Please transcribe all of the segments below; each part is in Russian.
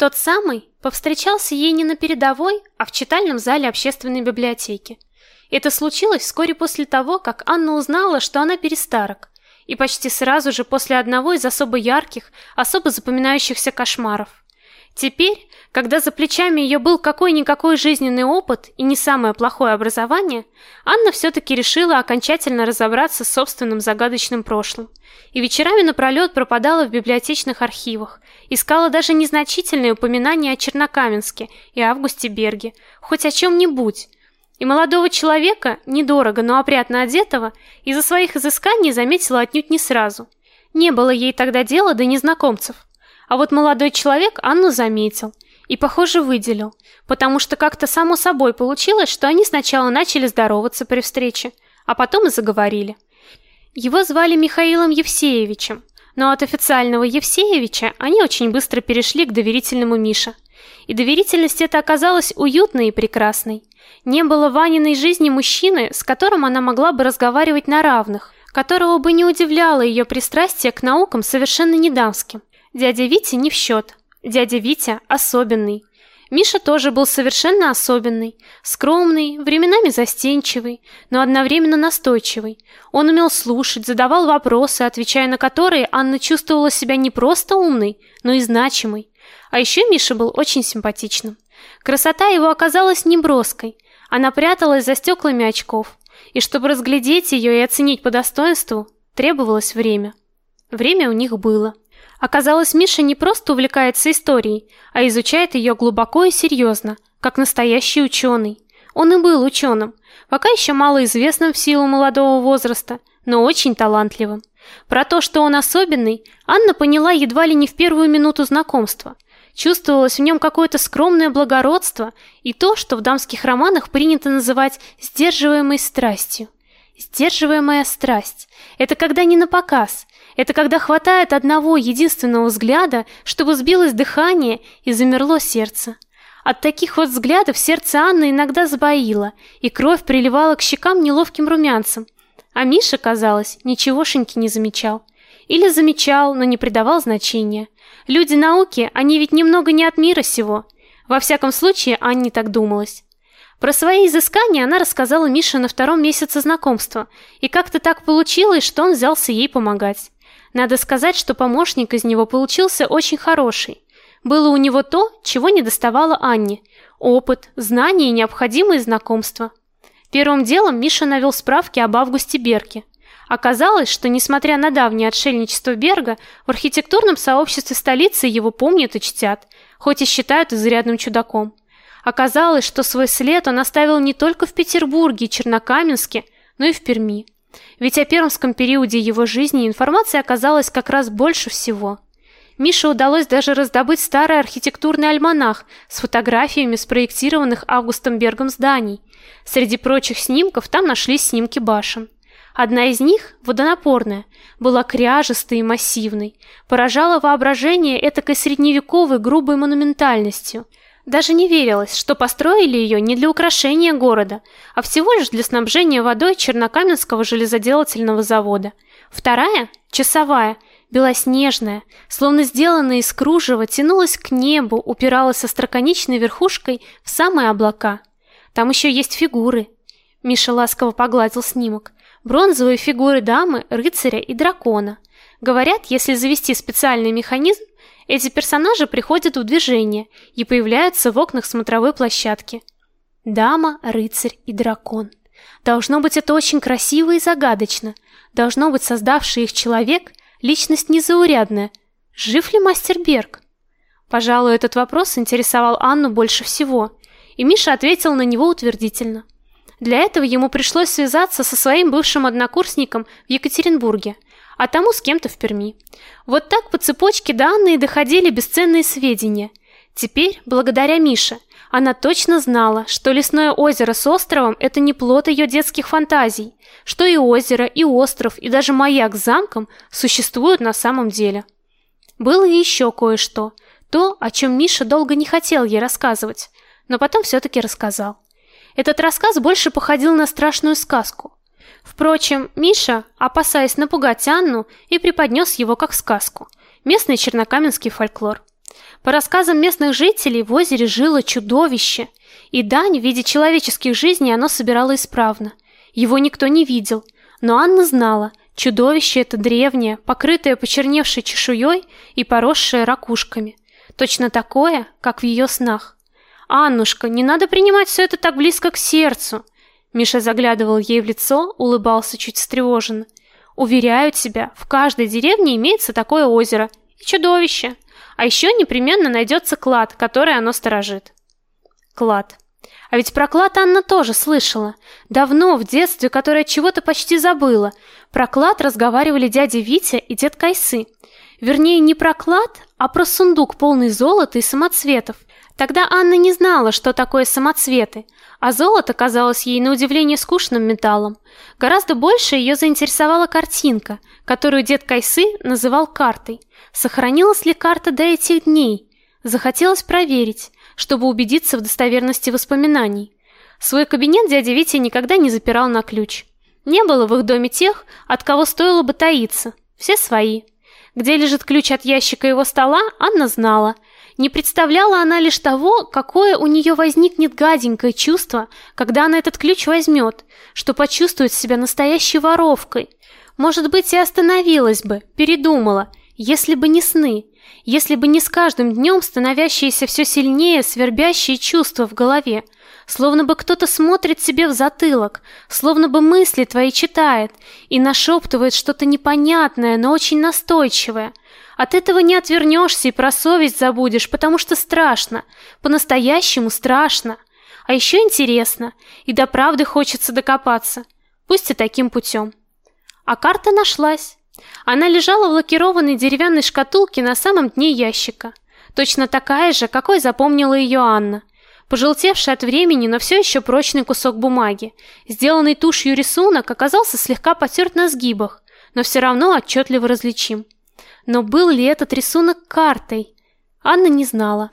Тот самый повстречался ей не на передовой, а в читальном зале общественной библиотеки. Это случилось вскоре после того, как Анна узнала, что она перестарок, и почти сразу же после одного из особо ярких, особо запоминающихся кошмаров. Теперь, когда за плечами ее был какой-никакой жизненный опыт и не самое плохое образование, Анна все-таки решила окончательно разобраться с собственным загадочным прошлым. И вечерами напролет пропадала в библиотечных архивах, искала даже незначительные упоминания о Чернокаменске и Августе Берге, хоть о чем-нибудь. И молодого человека, недорого, но опрятно одетого, из-за своих изысканий заметила отнюдь не сразу. Не было ей тогда дела до незнакомцев. А вот молодой человек Анну заметил и, похоже, выделил, потому что как-то само собой получилось, что они сначала начали здороваться при встрече, а потом и заговорили. Его звали Михаилом Евсеевичем, но от официального Евсеевича они очень быстро перешли к доверительному Миша. И доверительность эта оказалась уютной и прекрасной. Не было в Аниной жизни мужчины, с которым она могла бы разговаривать на равных, которого бы не удивляло ее пристрастие к наукам совершенно не дамским. Дядя Витя не в счет. Дядя Витя особенный. Миша тоже был совершенно особенный, скромный, временами застенчивый, но одновременно настойчивый. Он умел слушать, задавал вопросы, отвечая на которые Анна чувствовала себя не просто умной, но и значимой. А еще Миша был очень симпатичным. Красота его оказалась не броской. Она пряталась за стеклами очков, и чтобы разглядеть ее и оценить по достоинству, требовалось время. Время у них было. Оказалось, Миша не просто увлекается историей, а изучает ее глубоко и серьезно, как настоящий ученый. Он и был ученым, пока еще малоизвестным в силу молодого возраста, но очень талантливым. Про то, что он особенный, Анна поняла едва ли не в первую минуту знакомства. Чувствовалось в нем какое-то скромное благородство и то, что в дамских романах принято называть сдерживаемой страстью. Сдерживаемая страсть это когда не на показ, это когда хватает одного единственного взгляда, чтобы сбилось дыхание и замерло сердце. От таких вот взглядов сердце Анны иногда сбоило, и кровь приливала к щекам неловким румянцем. А Миша, казалось, ничегошеньки не замечал. Или замечал, но не придавал значения. Люди науки, они ведь немного не от мира сего. Во всяком случае, Анне так думалось. Про свои изыскания она рассказала Мише на втором месяце знакомства, и как-то так получилось, что он взялся ей помогать. Надо сказать, что помощник из него получился очень хороший. Было у него то, чего не доставало Анне: опыт, знания и необходимые знакомства. Первым делом Миша навел справки об Августе Берге. Оказалось, что несмотря на давнее отшельничество Берга, в архитектурном сообществе столицы его помнят и чтят, хоть и считают изрядным чудаком. Оказалось, что свой след он оставил не только в Петербурге и Чернокаменске, но и в Перми. Ведь о пермском периоде его жизни информации оказалось как раз больше всего. Мише удалось даже раздобыть старый архитектурный альманах с фотографиями спроектированных Августом Бергом зданий. Среди прочих снимков там нашлись снимки башен. Одна из них, водонапорная, была кряжестой и массивной, поражала воображение этакой средневековой грубой монументальностью – даже не верилось, что построили ее не для украшения города, а всего лишь для снабжения водой Чернокаменского железоделательного завода. Вторая, часовая, белоснежная, словно сделанная из кружева, тянулась к небу, упиралась остроконечной верхушкой в самые облака. Там еще есть фигуры. Миша ласково погладил снимок. Бронзовые фигуры дамы, рыцаря и дракона. Говорят, если завести специальный механизм, эти персонажи приходят в движение и появляются в окнах смотровой площадки. Дама, рыцарь и дракон. Должно быть это очень красиво и загадочно. Должно быть создавший их человек личность незаурядная. Жив ли мастер Берг? Пожалуй, этот вопрос интересовал Анну больше всего, и Миша ответил на него утвердительно. Для этого ему пришлось связаться со своим бывшим однокурсником в Екатеринбурге – а тому с кем-то в Перми. Вот так по цепочке до Анны и доходили бесценные сведения. Теперь, благодаря Мише, она точно знала, что лесное озеро с островом это не плод ее детских фантазий, что и озеро, и остров, и даже маяк с замком существуют на самом деле. Было и еще кое-что, то, о чем Миша долго не хотел ей рассказывать, но потом все таки рассказал. Этот рассказ больше походил на страшную сказку. Впрочем, Миша, опасаясь напугать Анну, и преподнес его как сказку. Местный чернокаменский фольклор. По рассказам местных жителей, в озере жило чудовище, и дань в виде человеческих жизней оно собирало исправно. Его никто не видел, но Анна знала, чудовище это древнее, покрытое почерневшей чешуей и поросшее ракушками, точно такое, как в ее снах. Аннушка, не надо принимать все это так близко к сердцу. Миша заглядывал ей в лицо, улыбался чуть встревоженно. Уверяю тебя, в каждой деревне имеется такое озеро и чудовище. А еще непременно найдется клад, который оно сторожит. Клад. А ведь про клад Анна тоже слышала. Давно, в детстве, которое чего-то почти забыла. Про клад разговаривали дядя Витя и дед Кайсы. Вернее, не про клад, а про сундук, полный золота и самоцветов. Тогда Анна не знала, что такое самоцветы, а золото казалось ей на удивление скучным металлом. Гораздо больше ее заинтересовала картинка, которую дед Кайсы называл картой. Сохранилась ли карта до этих дней? Захотелось проверить, чтобы убедиться в достоверности воспоминаний. Свой кабинет дядя Витя никогда не запирал на ключ. Не было в их доме тех, от кого стоило бы таиться. Все свои. Где лежит ключ от ящика его стола, Анна знала – не представляла она лишь того, какое у нее возникнет гаденькое чувство, когда она этот ключ возьмет, что почувствует себя настоящей воровкой. Может быть, и остановилась бы, передумала, если бы не сны, если бы не с каждым днем становящиеся все сильнее свербящие чувства в голове, словно бы кто-то смотрит себе в затылок, словно бы мысли твои читает и нашептывает что-то непонятное, но очень настойчивое. От этого не отвернешься и про совесть забудешь, потому что страшно, по-настоящему страшно. А еще интересно, и до правды хочется докопаться, пусть и таким путем. А карта нашлась. Она лежала в лакированной деревянной шкатулке на самом дне ящика. Точно такая же, какой запомнила ее Анна. Пожелтевший от времени, но все еще прочный кусок бумаги. Сделанный тушью рисунок оказался слегка потерт на сгибах, но все равно отчетливо различим. Но был ли этот рисунок картой? Анна не знала.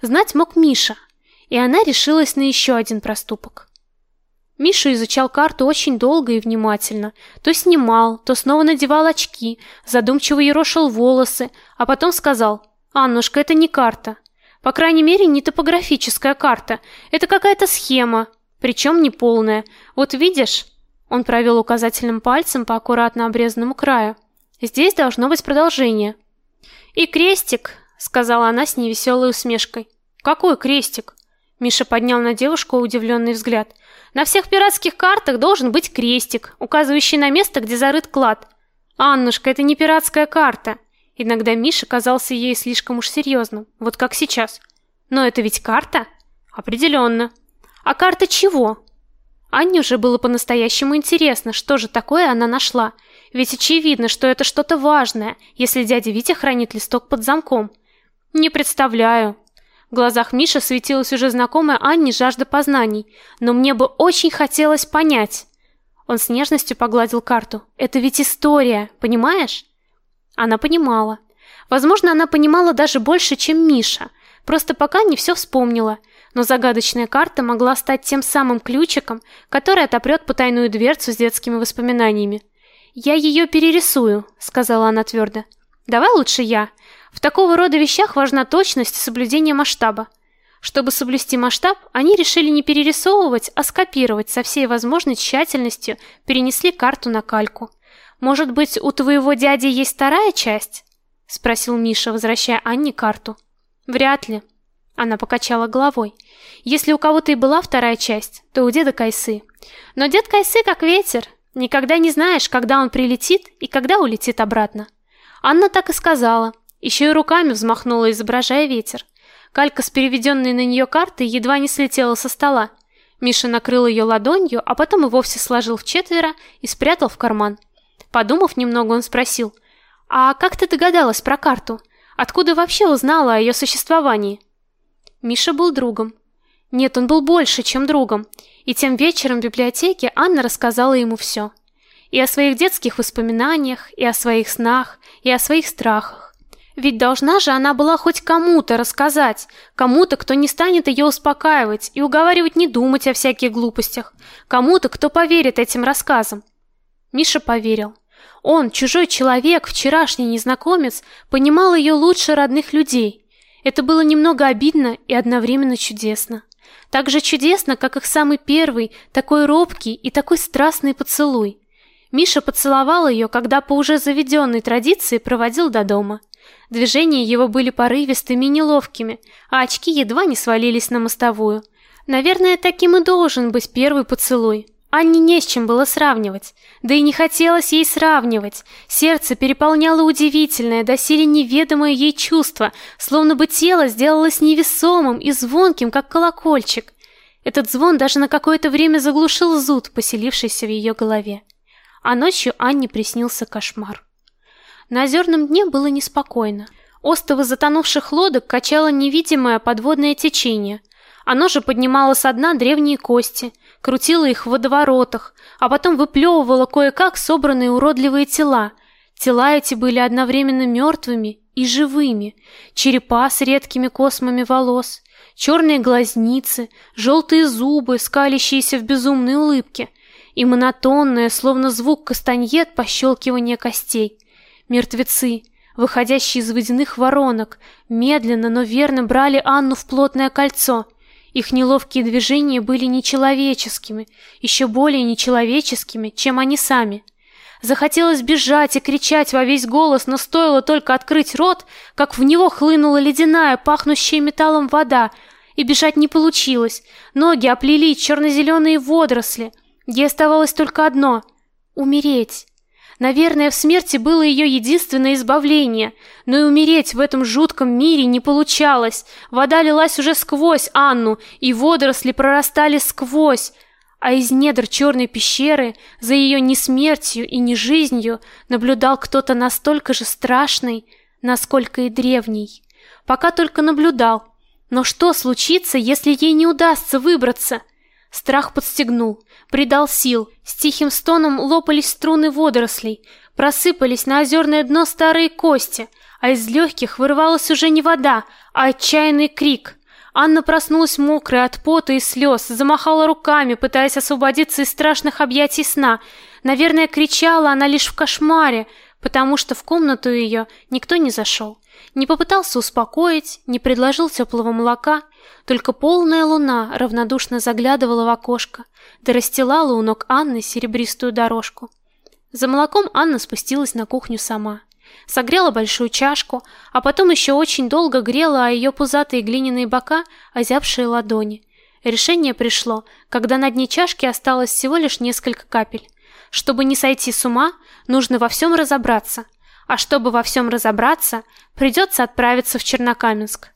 Знать мог Миша, и она решилась на еще один проступок. Миша изучал карту очень долго и внимательно. То снимал, то снова надевал очки, задумчиво ерошил волосы, а потом сказал: "Аннушка, это не карта. По крайней мере, не топографическая карта. Это какая-то схема, причем не полная. Вот видишь?" Он провел указательным пальцем по аккуратно обрезанному краю. Здесь должно быть продолжение. И крестик, сказала она с невеселой усмешкой. Какой крестик? Миша поднял на девушку удивленный взгляд. На всех пиратских картах должен быть крестик, указывающий на место, где зарыт клад. Аннушка, это не пиратская карта. Иногда Миша казался ей слишком уж серьезным, вот как сейчас. Но это ведь карта? Определенно. А карта чего? Анне уже было по-настоящему интересно, что же такое она нашла. Ведь очевидно, что это что-то важное, если дядя Витя хранит листок под замком. Не представляю. В глазах Миши светилась уже знакомая Анне жажда познаний, но мне бы очень хотелось понять. Он с нежностью погладил карту. Это ведь история, понимаешь? Она понимала. Возможно, она понимала даже больше, чем Миша. Просто пока не все вспомнила. Но загадочная карта могла стать тем самым ключиком, который отопрет потайную дверцу с детскими воспоминаниями. Я ее перерисую, сказала она твердо. Давай лучше я. В такого рода вещах важна точность и соблюдение масштаба. Чтобы соблюсти масштаб, они решили не перерисовывать, а скопировать со всей возможной тщательностью, перенесли карту на кальку. Может быть, у твоего дяди есть вторая часть? спросил Миша, возвращая Анне карту. Вряд ли. Она покачала головой. Если у кого-то и была вторая часть, то у деда Кайсы. Но дед Кайсы как ветер, Никогда не знаешь, когда он прилетит и когда улетит обратно. Анна так и сказала, еще и руками взмахнула, изображая ветер. Калька с переведенной на нее картой едва не слетела со стола. Миша накрыл ее ладонью, а потом и вовсе сложил в четверо и спрятал в карман. Подумав немного, он спросил: "А как ты догадалась про карту? Откуда вообще узнала о ее существовании?" Миша был другом. Нет, он был больше, чем другом. И тем вечером в библиотеке Анна рассказала ему все. И о своих детских воспоминаниях, и о своих снах, и о своих страхах. Ведь должна же она была хоть кому-то рассказать, кому-то, кто не станет ее успокаивать и уговаривать не думать о всяких глупостях, кому-то, кто поверит этим рассказам. Миша поверил. Он, чужой человек, вчерашний незнакомец, понимал ее лучше родных людей. Это было немного обидно и одновременно чудесно. Так же чудесно, как их самый первый, такой робкий и такой страстный поцелуй. Миша поцеловал ее, когда по уже заведенной традиции проводил до дома. Движения его были порывистыми и неловкими, а очки едва не свалились на мостовую. Наверное, таким и должен быть первый поцелуй. Анне не с чем было сравнивать, да и не хотелось ей сравнивать. Сердце переполняло удивительное, доселе неведомое ей чувство, словно бы тело сделалось невесомым и звонким, как колокольчик. Этот звон даже на какое-то время заглушил зуд, поселившийся в ее голове. А ночью Анне приснился кошмар. На озерном дне было неспокойно. Остовы затонувших лодок качало невидимое подводное течение. Оно же поднимало со дна древние кости, крутило их в водоворотах, а потом выплевывало кое-как собранные уродливые тела. Тела эти были одновременно мертвыми и живыми. Черепа с редкими космами волос, черные глазницы, желтые зубы, скалящиеся в безумной улыбке, и монотонное, словно звук кастаньет, пощелкивание костей. Мертвецы, выходящие из водяных воронок, медленно, но верно брали Анну в плотное кольцо — их неловкие движения были нечеловеческими, еще более нечеловеческими, чем они сами. Захотелось бежать и кричать во весь голос, но стоило только открыть рот, как в него хлынула ледяная, пахнущая металлом вода, и бежать не получилось. Ноги оплели черно-зеленые водоросли. Ей оставалось только одно — умереть. Наверное, в смерти было ее единственное избавление, но и умереть в этом жутком мире не получалось. Вода лилась уже сквозь Анну, и водоросли прорастали сквозь, а из недр черной пещеры за ее несмертью и не жизнью наблюдал кто-то настолько же страшный, насколько и древний. Пока только наблюдал. Но что случится, если ей не удастся выбраться? Страх подстегнул, придал сил. С тихим стоном лопались струны водорослей, просыпались на озерное дно старые кости, а из легких вырывалась уже не вода, а отчаянный крик. Анна проснулась мокрая от пота и слез, замахала руками, пытаясь освободиться из страшных объятий сна. Наверное, кричала она лишь в кошмаре, потому что в комнату ее никто не зашел. Не попытался успокоить, не предложил теплого молока, только полная луна равнодушно заглядывала в окошко, да расстилала у ног Анны серебристую дорожку. За молоком Анна спустилась на кухню сама. Согрела большую чашку, а потом еще очень долго грела о ее пузатые глиняные бока озябшие ладони. Решение пришло, когда на дне чашки осталось всего лишь несколько капель. Чтобы не сойти с ума, нужно во всем разобраться – а чтобы во всем разобраться, придется отправиться в Чернокаменск.